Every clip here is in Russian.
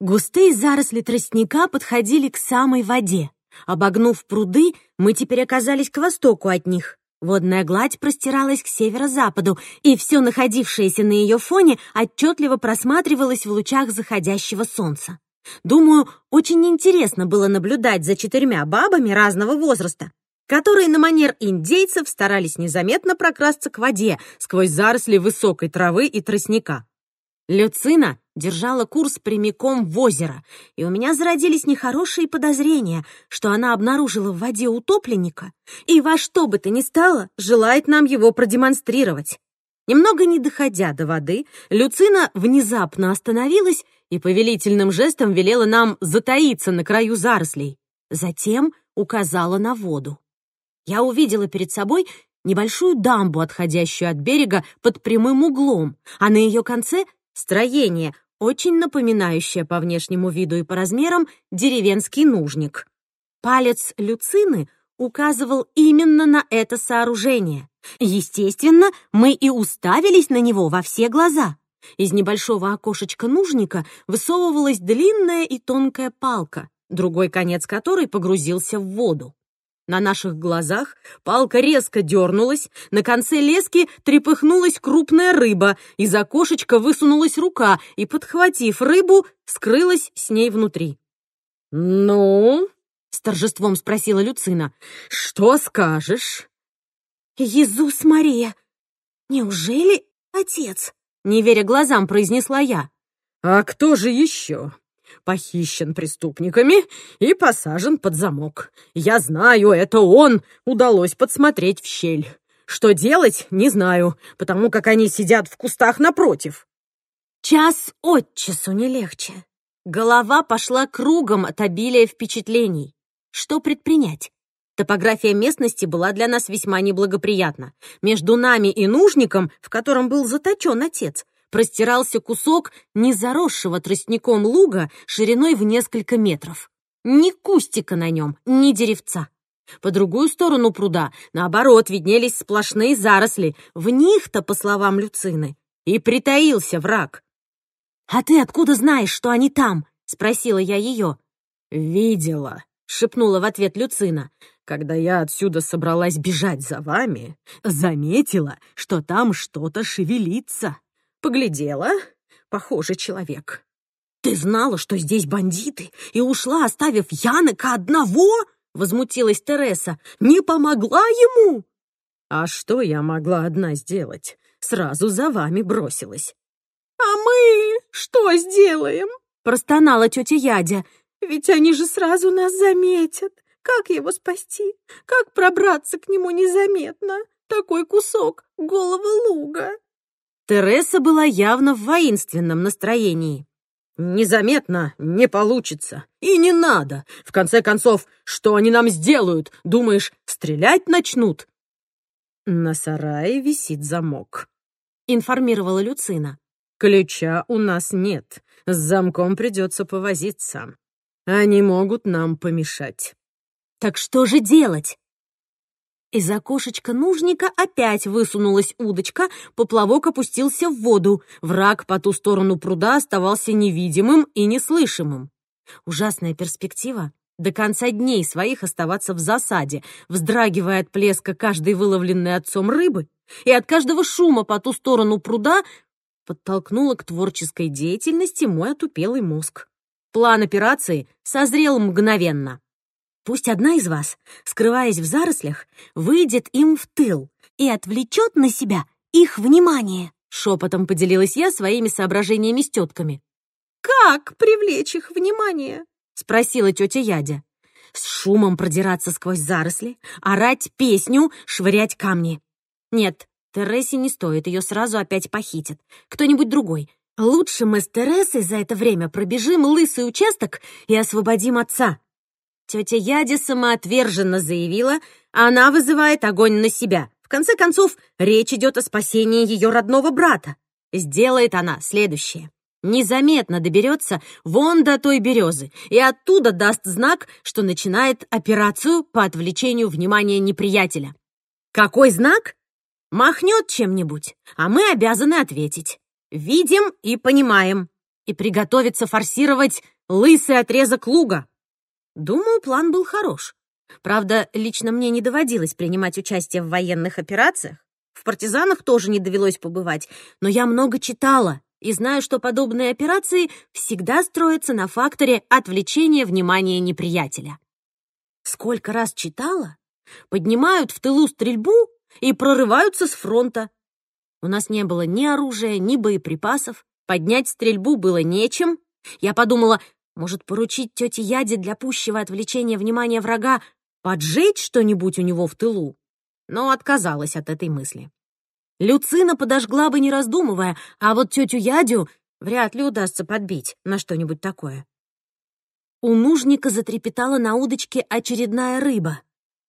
Густые заросли тростника подходили к самой воде. Обогнув пруды, мы теперь оказались к востоку от них. Водная гладь простиралась к северо-западу, и все находившееся на ее фоне отчетливо просматривалось в лучах заходящего солнца. Думаю, очень интересно было наблюдать за четырьмя бабами разного возраста, которые на манер индейцев старались незаметно прокрасться к воде сквозь заросли высокой травы и тростника. Люцина держала курс прямиком в озеро, и у меня зародились нехорошие подозрения, что она обнаружила в воде утопленника и во что бы то ни стало желает нам его продемонстрировать. Немного не доходя до воды, Люцина внезапно остановилась и повелительным жестом велела нам затаиться на краю зарослей. Затем указала на воду. Я увидела перед собой небольшую дамбу, отходящую от берега под прямым углом, а на ее конце — строение, очень напоминающее по внешнему виду и по размерам деревенский нужник. Палец Люцины указывал именно на это сооружение. Естественно, мы и уставились на него во все глаза. Из небольшого окошечка нужника высовывалась длинная и тонкая палка, другой конец которой погрузился в воду. На наших глазах палка резко дернулась, на конце лески трепыхнулась крупная рыба, из окошечка высунулась рука и, подхватив рыбу, скрылась с ней внутри. «Ну?» — с торжеством спросила Люцина. «Что скажешь?» «Иисус Мария! Неужели отец?» Не веря глазам, произнесла я. «А кто же еще?» Похищен преступниками и посажен под замок. Я знаю, это он удалось подсмотреть в щель. Что делать, не знаю, потому как они сидят в кустах напротив. Час от часу не легче. Голова пошла кругом от обилия впечатлений. Что предпринять? Топография местности была для нас весьма неблагоприятна. Между нами и нужником, в котором был заточен отец, простирался кусок незаросшего тростником луга шириной в несколько метров. Ни кустика на нем, ни деревца. По другую сторону пруда, наоборот, виднелись сплошные заросли. В них-то, по словам Люцины, и притаился враг. «А ты откуда знаешь, что они там?» — спросила я ее. «Видела», — шепнула в ответ Люцина. «Когда я отсюда собралась бежать за вами, заметила, что там что-то шевелится». Поглядела. Похоже, человек. «Ты знала, что здесь бандиты, и ушла, оставив Яныка одного?» — возмутилась Тереса. «Не помогла ему?» «А что я могла одна сделать? Сразу за вами бросилась». «А мы что сделаем?» — простонала тетя Ядя. «Ведь они же сразу нас заметят. Как его спасти? Как пробраться к нему незаметно? Такой кусок голого луга!» Тереса была явно в воинственном настроении. «Незаметно не получится. И не надо. В конце концов, что они нам сделают? Думаешь, стрелять начнут?» «На сарае висит замок», — информировала Люцина. «Ключа у нас нет. С замком придется повозиться. Они могут нам помешать». «Так что же делать?» Из окошечка нужника опять высунулась удочка, поплавок опустился в воду. Враг по ту сторону пруда оставался невидимым и неслышимым. Ужасная перспектива до конца дней своих оставаться в засаде, вздрагивая от плеска каждой выловленной отцом рыбы и от каждого шума по ту сторону пруда, подтолкнула к творческой деятельности мой отупелый мозг. План операции созрел мгновенно. Пусть одна из вас, скрываясь в зарослях, выйдет им в тыл и отвлечет на себя их внимание. Шепотом поделилась я своими соображениями с тетками. «Как привлечь их внимание?» — спросила тетя Ядя. «С шумом продираться сквозь заросли, орать песню, швырять камни. Нет, Тересе не стоит, ее сразу опять похитят. Кто-нибудь другой. Лучше мы с Тересой за это время пробежим лысый участок и освободим отца. Тетя Яди самоотверженно заявила, она вызывает огонь на себя. В конце концов, речь идет о спасении ее родного брата. Сделает она следующее. Незаметно доберется вон до той березы и оттуда даст знак, что начинает операцию по отвлечению внимания неприятеля. Какой знак? Махнет чем-нибудь, а мы обязаны ответить. Видим и понимаем. и приготовиться форсировать лысый отрезок луга. Думаю, план был хорош. Правда, лично мне не доводилось принимать участие в военных операциях. В партизанах тоже не довелось побывать, но я много читала и знаю, что подобные операции всегда строятся на факторе отвлечения внимания неприятеля. Сколько раз читала, поднимают в тылу стрельбу и прорываются с фронта. У нас не было ни оружия, ни боеприпасов, поднять стрельбу было нечем. Я подумала, может, поручить тете Яде для пущего отвлечения внимания врага поджечь что-нибудь у него в тылу? Но отказалась от этой мысли. Люцина подожгла бы, не раздумывая, а вот тетю Ядю вряд ли удастся подбить на что-нибудь такое. У нужника затрепетала на удочке очередная рыба.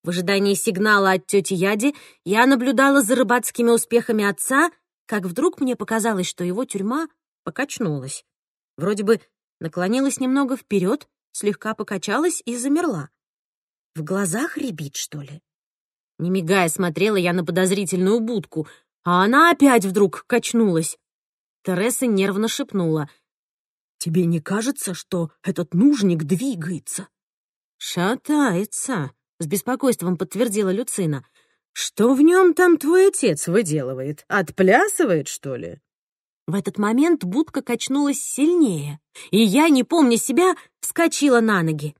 В ожидании сигнала от тети Яди я наблюдала за рыбацкими успехами отца, как вдруг мне показалось, что его тюрьма покачнулась. Вроде бы наклонилась немного вперед, слегка покачалась и замерла. В глазах рябит, что ли? Не мигая, смотрела я на подозрительную будку, а она опять вдруг качнулась. Тереса нервно шепнула. Тебе не кажется, что этот нужник двигается?» «Шатается», — с беспокойством подтвердила Люцина. «Что в нем там твой отец выделывает? Отплясывает, что ли?» В этот момент будка качнулась сильнее, и я, не помня себя, вскочила на ноги.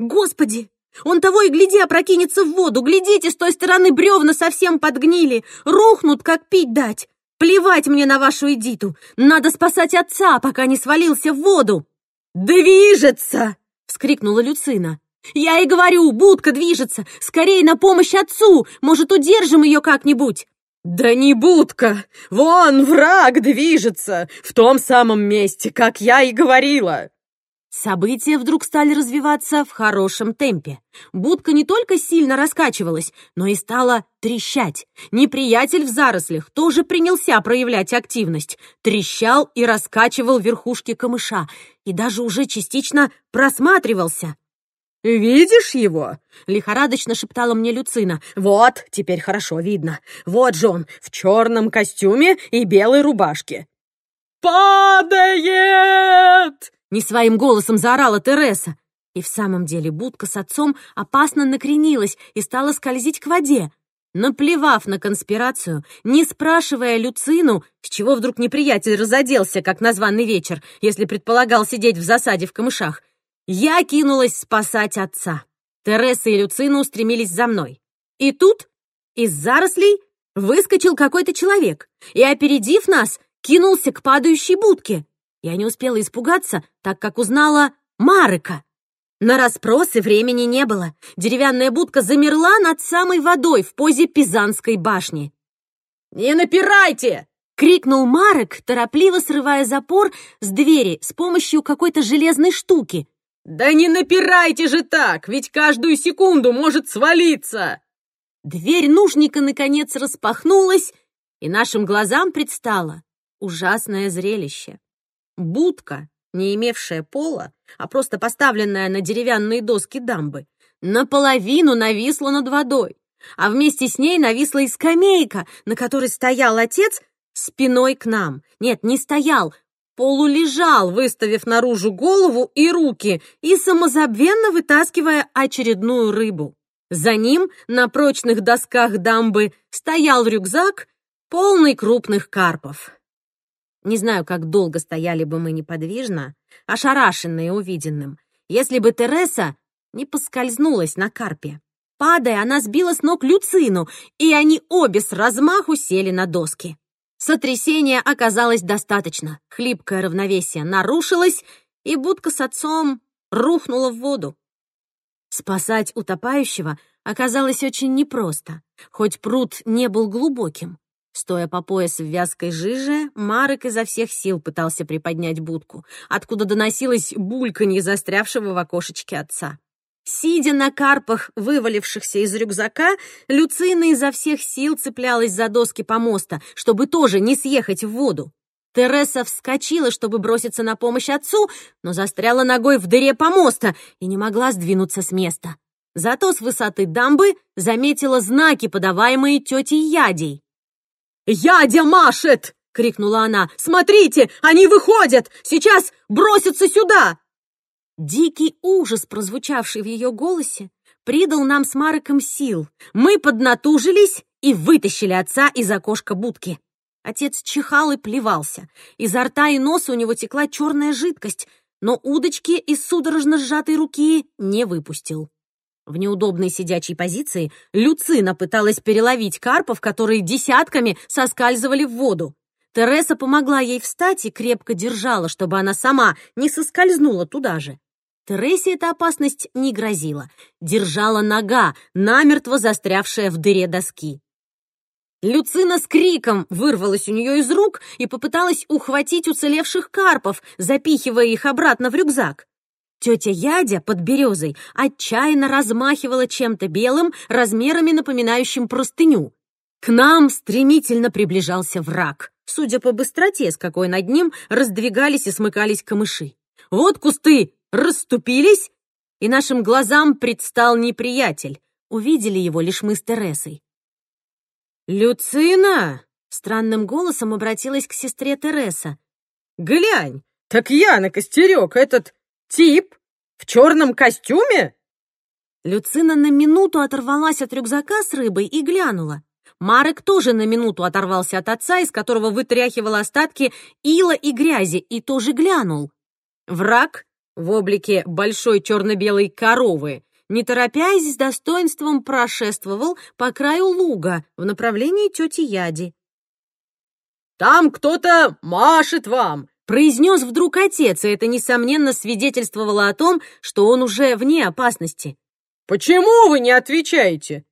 «Господи! Он того и гляди опрокинется в воду! Глядите, с той стороны бревна совсем подгнили! Рухнут, как пить дать! Плевать мне на вашу Эдиту! Надо спасать отца, пока не свалился в воду!» «Движется!» — вскрикнула Люцина. «Я и говорю, будка движется! Скорее на помощь отцу! Может, удержим ее как-нибудь!» «Да не будка! Вон враг движется! В том самом месте, как я и говорила!» События вдруг стали развиваться в хорошем темпе. Будка не только сильно раскачивалась, но и стала трещать. Неприятель в зарослях тоже принялся проявлять активность. Трещал и раскачивал верхушки камыша, и даже уже частично просматривался. «Видишь его?» — лихорадочно шептала мне Люцина. «Вот, теперь хорошо видно. Вот же он, в черном костюме и белой рубашке». «Падает!» Не своим голосом заорала Тереса. И в самом деле будка с отцом опасно накренилась и стала скользить к воде. Наплевав на конспирацию, не спрашивая Люцину, с чего вдруг неприятель разоделся, как на званый вечер, если предполагал сидеть в засаде в камышах, я кинулась спасать отца. Тереса и Люцина устремились за мной. И тут из зарослей выскочил какой-то человек и, опередив нас, кинулся к падающей будке. Я не успела испугаться, так как узнала Марека. На расспросы времени не было. Деревянная будка замерла над самой водой в позе Пизанской башни. «Не напирайте!» — крикнул Марек, торопливо срывая запор с двери с помощью какой-то железной штуки. «Да не напирайте же так, ведь каждую секунду может свалиться!» Дверь нужника наконец распахнулась, и нашим глазам предстало ужасное зрелище. Будка, не имевшая пола, а просто поставленная на деревянные доски дамбы, наполовину нависла над водой, а вместе с ней нависла и скамейка, на которой стоял отец спиной к нам. Нет, не стоял, полулежал, выставив наружу голову и руки и самозабвенно вытаскивая очередную рыбу. За ним на прочных досках дамбы стоял рюкзак, полный крупных карпов. Не знаю, как долго стояли бы мы неподвижно, ошарашенные увиденным, если бы Тереса не поскользнулась на карпе. Падая, она сбила с ног Люцину, и они обе с размаху сели на доски. Сотрясения оказалось достаточно. Хлипкое равновесие нарушилось, и будка с отцом рухнула в воду. Спасать утопающего оказалось очень непросто, хоть пруд не был глубоким. Стоя по пояс в вязкой жиже, Марек изо всех сил пытался приподнять будку, откуда доносилось бульканье застрявшего в окошечке отца. Сидя на карпах, вывалившихся из рюкзака, Люцина изо всех сил цеплялась за доски помоста, чтобы тоже не съехать в воду. Тереса вскочила, чтобы броситься на помощь отцу, но застряла ногой в дыре помоста и не могла сдвинуться с места. Зато с высоты дамбы заметила знаки, подаваемые тетей Ядей. «Ядя машет!» — крикнула она. «Смотрите, они выходят! Сейчас бросятся сюда!» Дикий ужас, прозвучавший в ее голосе, придал нам с Мареком сил. Мы поднатужились и вытащили отца из окошка будки. Отец чихал и плевался. Изо рта и носа у него текла черная жидкость, но удочки из судорожно сжатой руки не выпустил. В неудобной сидячей позиции Люцина пыталась переловить карпов, которые десятками соскальзывали в воду. Тереса помогла ей встать и крепко держала, чтобы она сама не соскользнула туда же. Тересе эта опасность не грозила. Держала нога, намертво застрявшая в дыре доски. Люцина с криком вырвалась у нее из рук и попыталась ухватить уцелевших карпов, запихивая их обратно в рюкзак. Тетя Ядя под березой отчаянно размахивала чем-то белым, размерами напоминающим простыню. К нам стремительно приближался враг, судя по быстроте, с какой над ним раздвигались и смыкались камыши. Вот кусты расступились, и нашим глазам предстал неприятель. Увидели его лишь мы с Тересой. «Люцина!» — странным голосом обратилась к сестре Тереса. «Глянь, так я на костерек, этот тип в черном костюме?» Люцина на минуту оторвалась от рюкзака с рыбой и глянула. Марек тоже на минуту оторвался от отца, из которого вытряхивал остатки ила и грязи, и тоже глянул. Враг в облике большой черно-белой коровы не торопясь, с достоинством прошествовал по краю луга в направлении тети Яди. «Там кто-то машет вам!» произнес вдруг отец, и это, несомненно, свидетельствовало о том, что он уже вне опасности. «Почему вы не отвечаете?»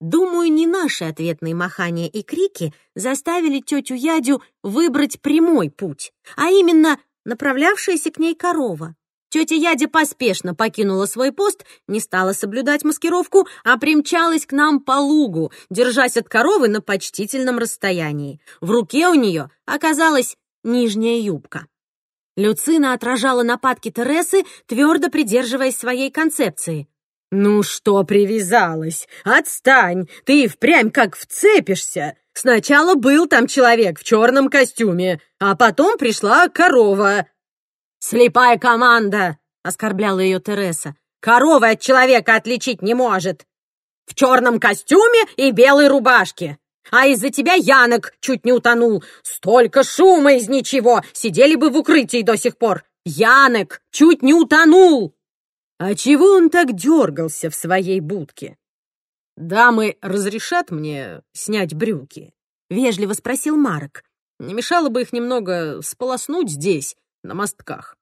Думаю, не наши ответные махания и крики заставили тетю Ядю выбрать прямой путь, а именно направлявшаяся к ней корова. Тетя Ядя поспешно покинула свой пост, не стала соблюдать маскировку, а примчалась к нам по лугу, держась от коровы на почтительном расстоянии. В руке у нее оказалась нижняя юбка. Люцина отражала нападки Тересы, твердо придерживаясь своей концепции. «Ну что привязалась? Отстань! Ты впрямь как вцепишься! Сначала был там человек в черном костюме, а потом пришла корова. «Слепая команда!» — оскорбляла ее Тереса. «Коровы от человека отличить не может! В черном костюме и белой рубашке! А из-за тебя Янок чуть не утонул! Столько шума из ничего! Сидели бы в укрытии до сих пор! Янок чуть не утонул!» «А чего он так дергался в своей будке?» «Дамы разрешат мне снять брюки?» — вежливо спросил Марок. «Не мешало бы их немного сполоснуть здесь, на мостках.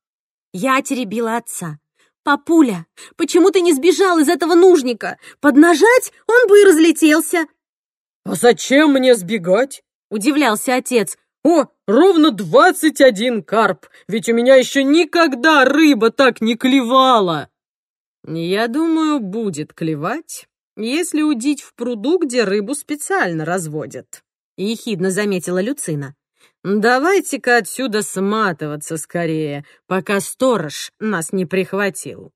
Я теребила отца. «Папуля, почему ты не сбежал из этого нужника? Поднажать он бы и разлетелся!» «А зачем мне сбегать?» — удивлялся отец. «О, ровно двадцать один карп! Ведь у меня еще никогда рыба так не клевала!» «Я думаю, будет клевать, если удить в пруду, где рыбу специально разводят», — ехидно заметила Люцина. «Давайте-ка отсюда сматываться скорее, пока сторож нас не прихватил».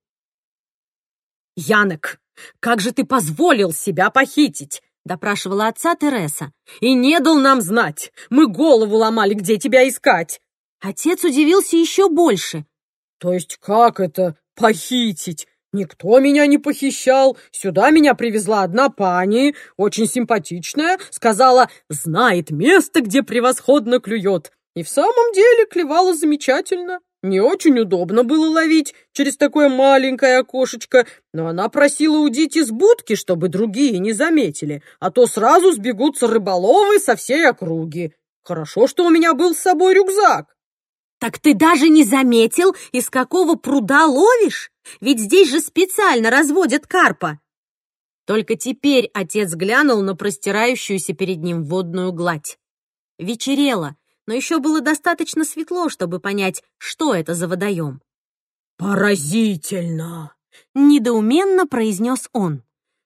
«Янок, как же ты позволил себя похитить?» — допрашивала отца Тереса. «И не дал нам знать! Мы голову ломали, где тебя искать!» Отец удивился еще больше. «То есть как это похитить? «Никто меня не похищал. Сюда меня привезла одна пани, очень симпатичная, сказала, знает место, где превосходно клюет. И в самом деле клевала замечательно. Не очень удобно было ловить через такое маленькое окошечко, но она просила удить из будки, чтобы другие не заметили, а то сразу сбегутся рыболовы со всей округи. Хорошо, что у меня был с собой рюкзак. «Так ты даже не заметил, из какого пруда ловишь? Ведь здесь же специально разводят карпа!» Только теперь отец глянул на простирающуюся перед ним водную гладь. Вечерело, но еще было достаточно светло, чтобы понять, что это за водоем. «Поразительно!» — недоуменно произнес он.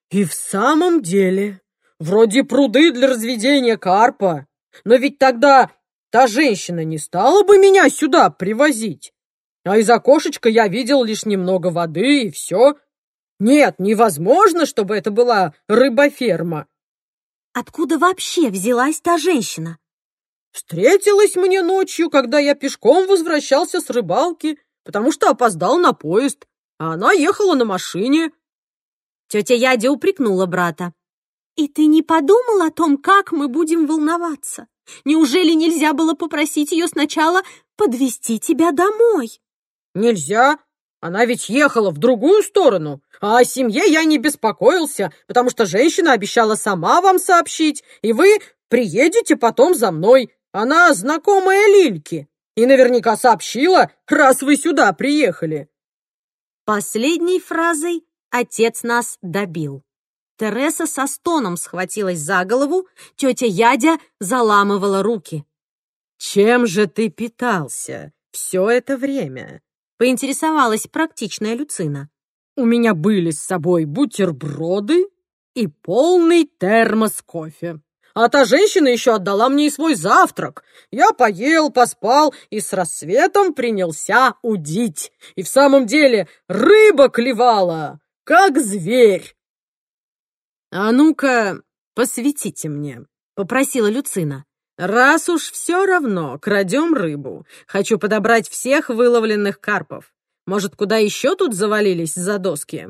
«И в самом деле, вроде пруды для разведения карпа, но ведь тогда Та женщина не стала бы меня сюда привозить. А из окошечка я видел лишь немного воды и все. Нет, невозможно, чтобы это была рыбоферма. Откуда вообще взялась та женщина? Встретилась мне ночью, когда я пешком возвращался с рыбалки, потому что опоздал на поезд, а она ехала на машине. Тетя Ядя упрекнула брата. «И ты не подумал о том, как мы будем волноваться? Неужели нельзя было попросить ее сначала подвести тебя домой?» «Нельзя. Она ведь ехала в другую сторону. А о семье я не беспокоился, потому что женщина обещала сама вам сообщить, и вы приедете потом за мной. Она знакомая Лильки и наверняка сообщила, раз вы сюда приехали». Последней фразой отец нас добил. Тереса со стоном схватилась за голову, тетя Ядя заламывала руки. «Чем же ты питался все это время?» — поинтересовалась практичная Люцина. «У меня были с собой бутерброды и полный термос кофе. А та женщина еще отдала мне и свой завтрак. Я поел, поспал и с рассветом принялся удить. И в самом деле рыба клевала, как зверь. «А ну-ка, посветите мне», — попросила Люцина. «Раз уж все равно крадем рыбу, хочу подобрать всех выловленных карпов. Может, куда еще тут завалились за доски?»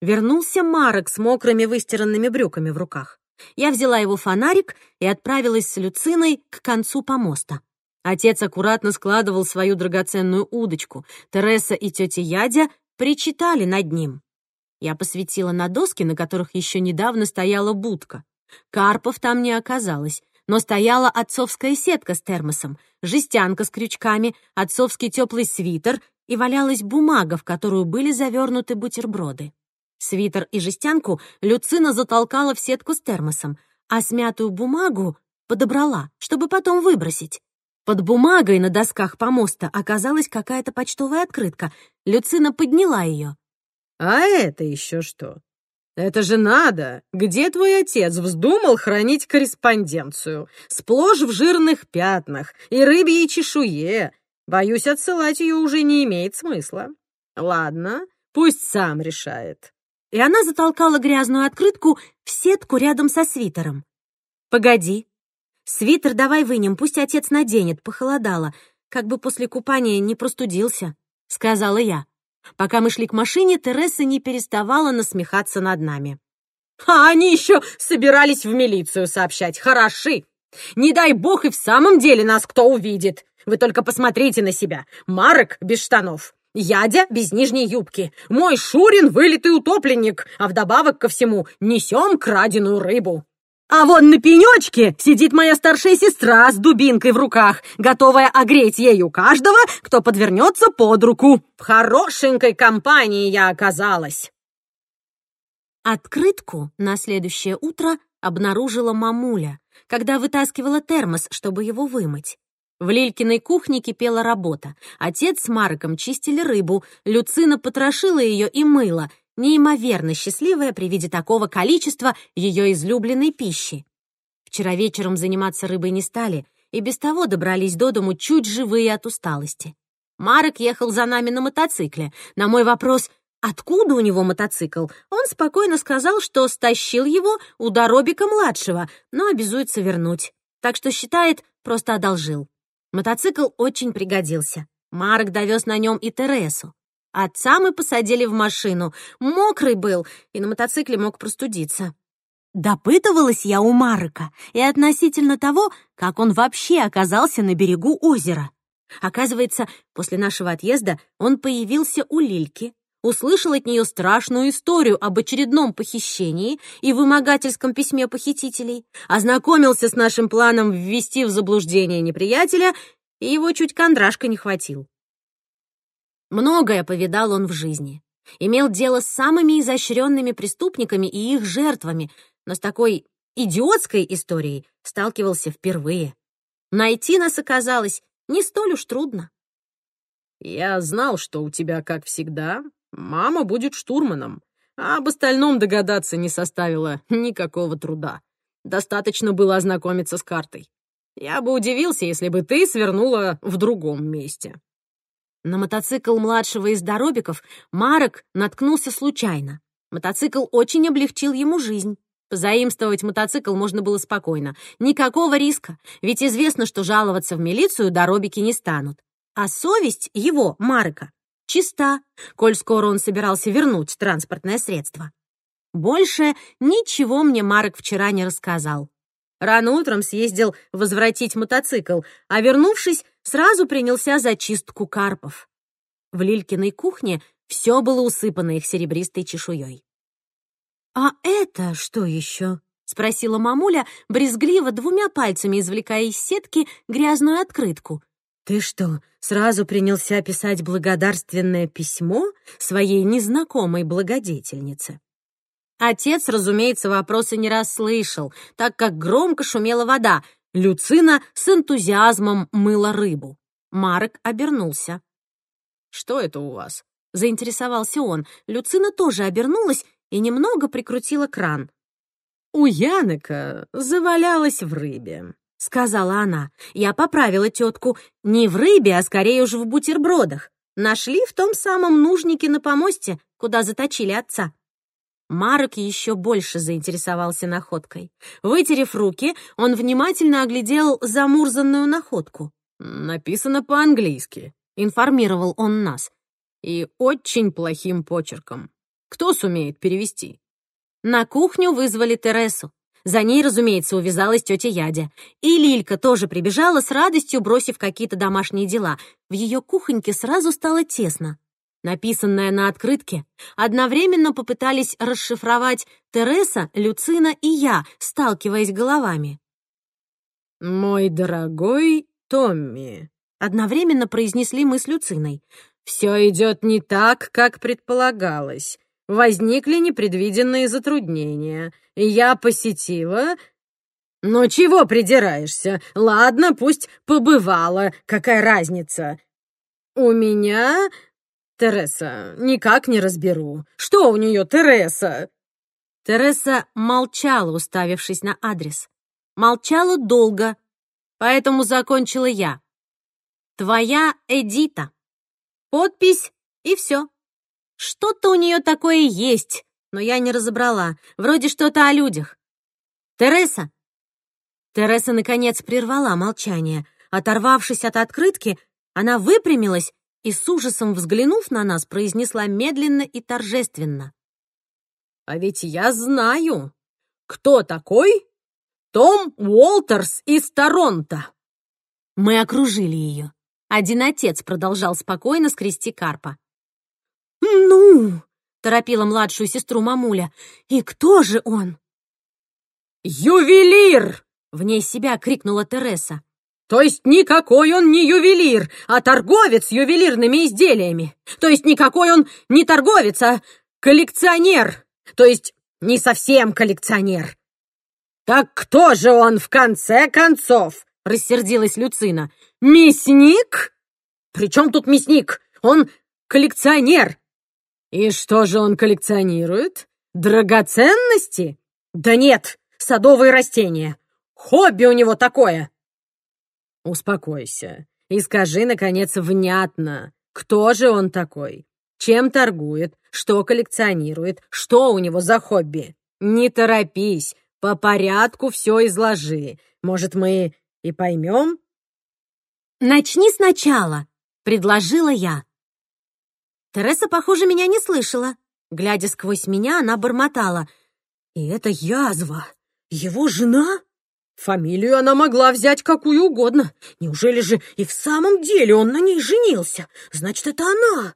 Вернулся Марок с мокрыми выстиранными брюками в руках. Я взяла его фонарик и отправилась с Люциной к концу помоста. Отец аккуратно складывал свою драгоценную удочку. Тереса и тетя Ядя причитали над ним. Я посветила на доски, на которых еще недавно стояла будка. Карпов там не оказалось, но стояла отцовская сетка с термосом, жестянка с крючками, отцовский теплый свитер и валялась бумага, в которую были завернуты бутерброды. Свитер и жестянку Люцина затолкала в сетку с термосом, а смятую бумагу подобрала, чтобы потом выбросить. Под бумагой на досках помоста оказалась какая-то почтовая открытка. Люцина подняла ее. «А это еще что? Это же надо! Где твой отец вздумал хранить корреспонденцию? Сплошь в жирных пятнах и рыбьей чешуе. Боюсь, отсылать ее уже не имеет смысла. Ладно, пусть сам решает и она затолкала грязную открытку в сетку рядом со свитером. «Погоди. Свитер давай вынем, пусть отец наденет, похолодало, как бы после купания не простудился», — сказала я. Пока мы шли к машине, Тереса не переставала насмехаться над нами. «А они еще собирались в милицию сообщать. Хороши! Не дай бог и в самом деле нас кто увидит. Вы только посмотрите на себя. Марок без штанов, Ядя без нижней юбки. Мой Шурин — вылитый утопленник, а вдобавок ко всему несем краденую рыбу. А вон на пенечке сидит моя старшая сестра с дубинкой в руках, готовая огреть ею каждого, кто подвернется под руку. В хорошенькой компании я оказалась. Открытку на следующее утро обнаружила мамуля, когда вытаскивала термос, чтобы его вымыть. В Лилькиной кухне кипела работа. Отец с Марком чистили рыбу, Люцина потрошила ее и мыла, неимоверно счастливая при виде такого количества ее излюбленной пищи. Вчера вечером заниматься рыбой не стали, и без того добрались до дому чуть живые от усталости. Марок ехал за нами на мотоцикле. На мой вопрос «Откуда у него мотоцикл?» Он спокойно сказал, что стащил его у Доробика-младшего, но обязуется вернуть. Так что считает, просто одолжил. Мотоцикл очень пригодился. Марк довез на нем и Тересу. Отца мы посадили в машину. Мокрый был, и на мотоцикле мог простудиться. Допытывалась я у Марка и относительно того, как он вообще оказался на берегу озера. Оказывается, после нашего отъезда он появился у Лильки, услышал от нее страшную историю об очередном похищении и вымогательском письме похитителей, ознакомился с нашим планом ввести в заблуждение неприятеля, и его чуть кондрашка не хватил. Многое повидал он в жизни. Имел дело с самыми изощренными преступниками и их жертвами, но с такой идиотской историей сталкивался впервые. Найти нас оказалось не столь уж трудно. «Я знал, что у тебя, как всегда, Мама будет штурманом, а об остальном догадаться не составило никакого труда. Достаточно было ознакомиться с картой. Я бы удивился, если бы ты свернула в другом месте. На мотоцикл младшего из Доробиков Марок наткнулся случайно. Мотоцикл очень облегчил ему жизнь. Позаимствовать мотоцикл можно было спокойно. Никакого риска, ведь известно, что жаловаться в милицию доробики не станут. А совесть его, Марка, чиста, коль скоро он собирался вернуть транспортное средство. Больше ничего мне Марк вчера не рассказал. Рано утром съездил возвратить мотоцикл, а вернувшись, сразу принялся за чистку карпов. В Лилькиной кухне все было усыпано их серебристой чешуей. «А это что еще?» — спросила мамуля, брезгливо двумя пальцами извлекая из сетки грязную открытку. «Ты что, сразу принялся писать благодарственное письмо своей незнакомой благодетельнице?» Отец, разумеется, вопросы не расслышал, так как громко шумела вода. Люцина с энтузиазмом мыла рыбу. Марк обернулся. «Что это у вас?» — заинтересовался он. Люцина тоже обернулась и немного прикрутила кран. «У Янека завалялась в рыбе», — сказала она. Я поправила тетку. Не в рыбе, а скорее уже в бутербродах. Нашли в том самом нужнике на помосте, куда заточили отца. Марок еще больше заинтересовался находкой. Вытерев руки, он внимательно оглядел замурзанную находку. «Написано по-английски», — информировал он нас. «И очень плохим почерком. Кто сумеет перевести?» На кухню вызвали Тересу. За ней, разумеется, увязалась тетя Ядя. И Лилька тоже прибежала с радостью, бросив какие-то домашние дела. В ее кухоньке сразу стало тесно. Написанное на открытке одновременно попытались расшифровать Тереса, Люцина и я, сталкиваясь головами. «Мой дорогой Томми», — одновременно произнесли мы с Люциной. «Все идет не так, как предполагалось возникли непредвиденные затруднения, я посетила... «Ну чего придираешься? Ладно, пусть побывала, какая разница?» «У меня...» «Тереса, никак не разберу. Что у нее, Тереса?» Тереса молчала, уставившись на адрес. Молчала долго, поэтому закончила я. «Твоя Эдита». Подпись и все. Что-то у нее такое есть, но я не разобрала. Вроде что-то о людях. Тереса!» Тереса, наконец, прервала молчание. Оторвавшись от открытки, она выпрямилась и, с ужасом взглянув на нас, произнесла медленно и торжественно. «А ведь я знаю, кто такой Том Уолтерс из Торонто!» Мы окружили ее. Один отец продолжал спокойно скрести карпа. «Ну!» — торопила младшую сестру мамуля. «И кто же он?» «Ювелир!» — вне себя крикнула Тереса. «То есть никакой он не ювелир, а торговец ювелирными изделиями. То есть никакой он не торговец, а коллекционер. То есть не совсем коллекционер». «Так кто же он в конце концов?» — рассердилась Люцина. «Мясник?» «При чем тут мясник? Он коллекционер, «И что же он коллекционирует? Драгоценности?» «Да нет, садовые растения. Хобби у него такое!» «Успокойся и скажи, наконец, внятно, кто же он такой? Чем торгует? Что коллекционирует? Что у него за хобби? Не торопись, по порядку все изложи. Может, мы и поймем?» «Начни сначала», — предложила я. Тереса, похоже, меня не слышала. Глядя сквозь меня, она бормотала. «И это язва! Его жена?» Фамилию она могла взять какую угодно. Неужели же и в самом деле он на ней женился? Значит, это она.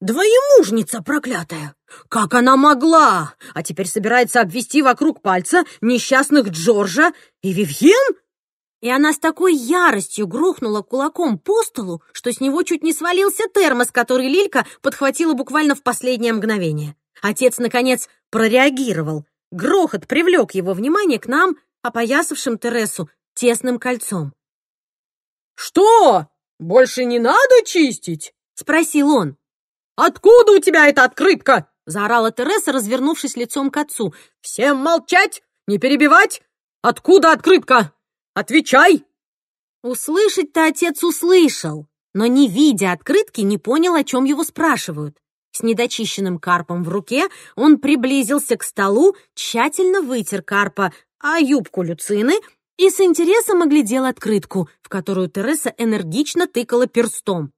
Двоемужница проклятая. Как она могла? А теперь собирается обвести вокруг пальца несчастных Джорджа и Вивьен? И она с такой яростью грохнула кулаком по столу, что с него чуть не свалился термос, который Лилька подхватила буквально в последнее мгновение. Отец, наконец, прореагировал. Грохот привлек его внимание к нам, опоясавшим Тересу тесным кольцом. «Что? Больше не надо чистить?» — спросил он. «Откуда у тебя эта открытка?» — заорала Тереса, развернувшись лицом к отцу. «Всем молчать! Не перебивать! Откуда открытка?» Отвечай!» Услышать-то отец услышал, но, не видя открытки, не понял, о чем его спрашивают. С недочищенным карпом в руке он приблизился к столу, тщательно вытер карпа, а юбку Люцины и с интересом оглядел открытку, в которую Тереса энергично тыкала перстом.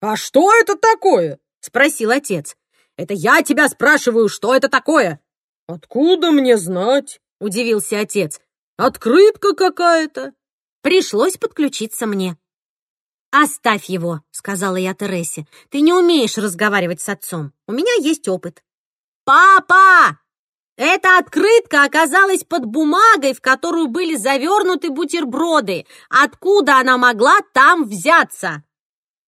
«А что это такое?» — спросил отец. «Это я тебя спрашиваю, что это такое?» «Откуда мне знать?» — удивился отец. «Открытка какая-то». Пришлось подключиться мне. «Оставь его», — сказала я Тересе. «Ты не умеешь разговаривать с отцом. У меня есть опыт». «Папа! Эта открытка оказалась под бумагой, в которую были завернуты бутерброды. Откуда она могла там взяться?»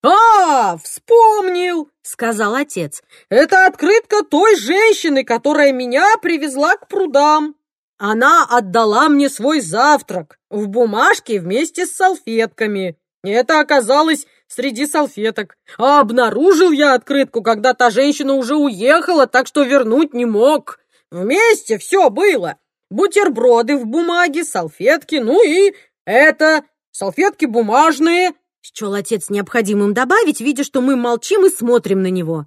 «А, вспомнил!» — сказал отец. «Это открытка той женщины, которая меня привезла к прудам. Она отдала мне свой завтрак в бумажке вместе с салфетками. Это оказалось среди салфеток. А обнаружил я открытку, когда та женщина уже уехала, так что вернуть не мог. Вместе все было. Бутерброды в бумаге, салфетки, ну и это, салфетки бумажные. Счел отец необходимым добавить, видя, что мы молчим и смотрим на него.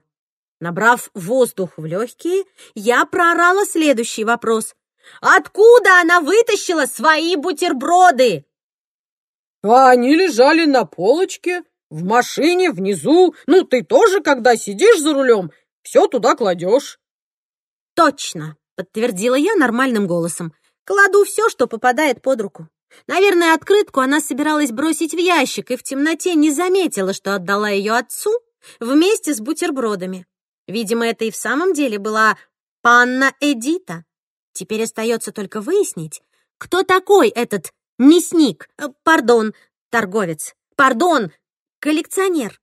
Набрав воздух в легкие, я проорала следующий вопрос. «Откуда она вытащила свои бутерброды?» А они лежали на полочке, в машине, внизу. Ну, ты тоже, когда сидишь за рулем, все туда кладешь. Точно, подтвердила я нормальным голосом. Кладу все, что попадает под руку. Наверное, открытку она собиралась бросить в ящик и в темноте не заметила, что отдала ее отцу вместе с бутербродами. Видимо, это и в самом деле была панна Эдита. Теперь остается только выяснить, кто такой этот мясник, э, пардон, торговец, пардон, коллекционер.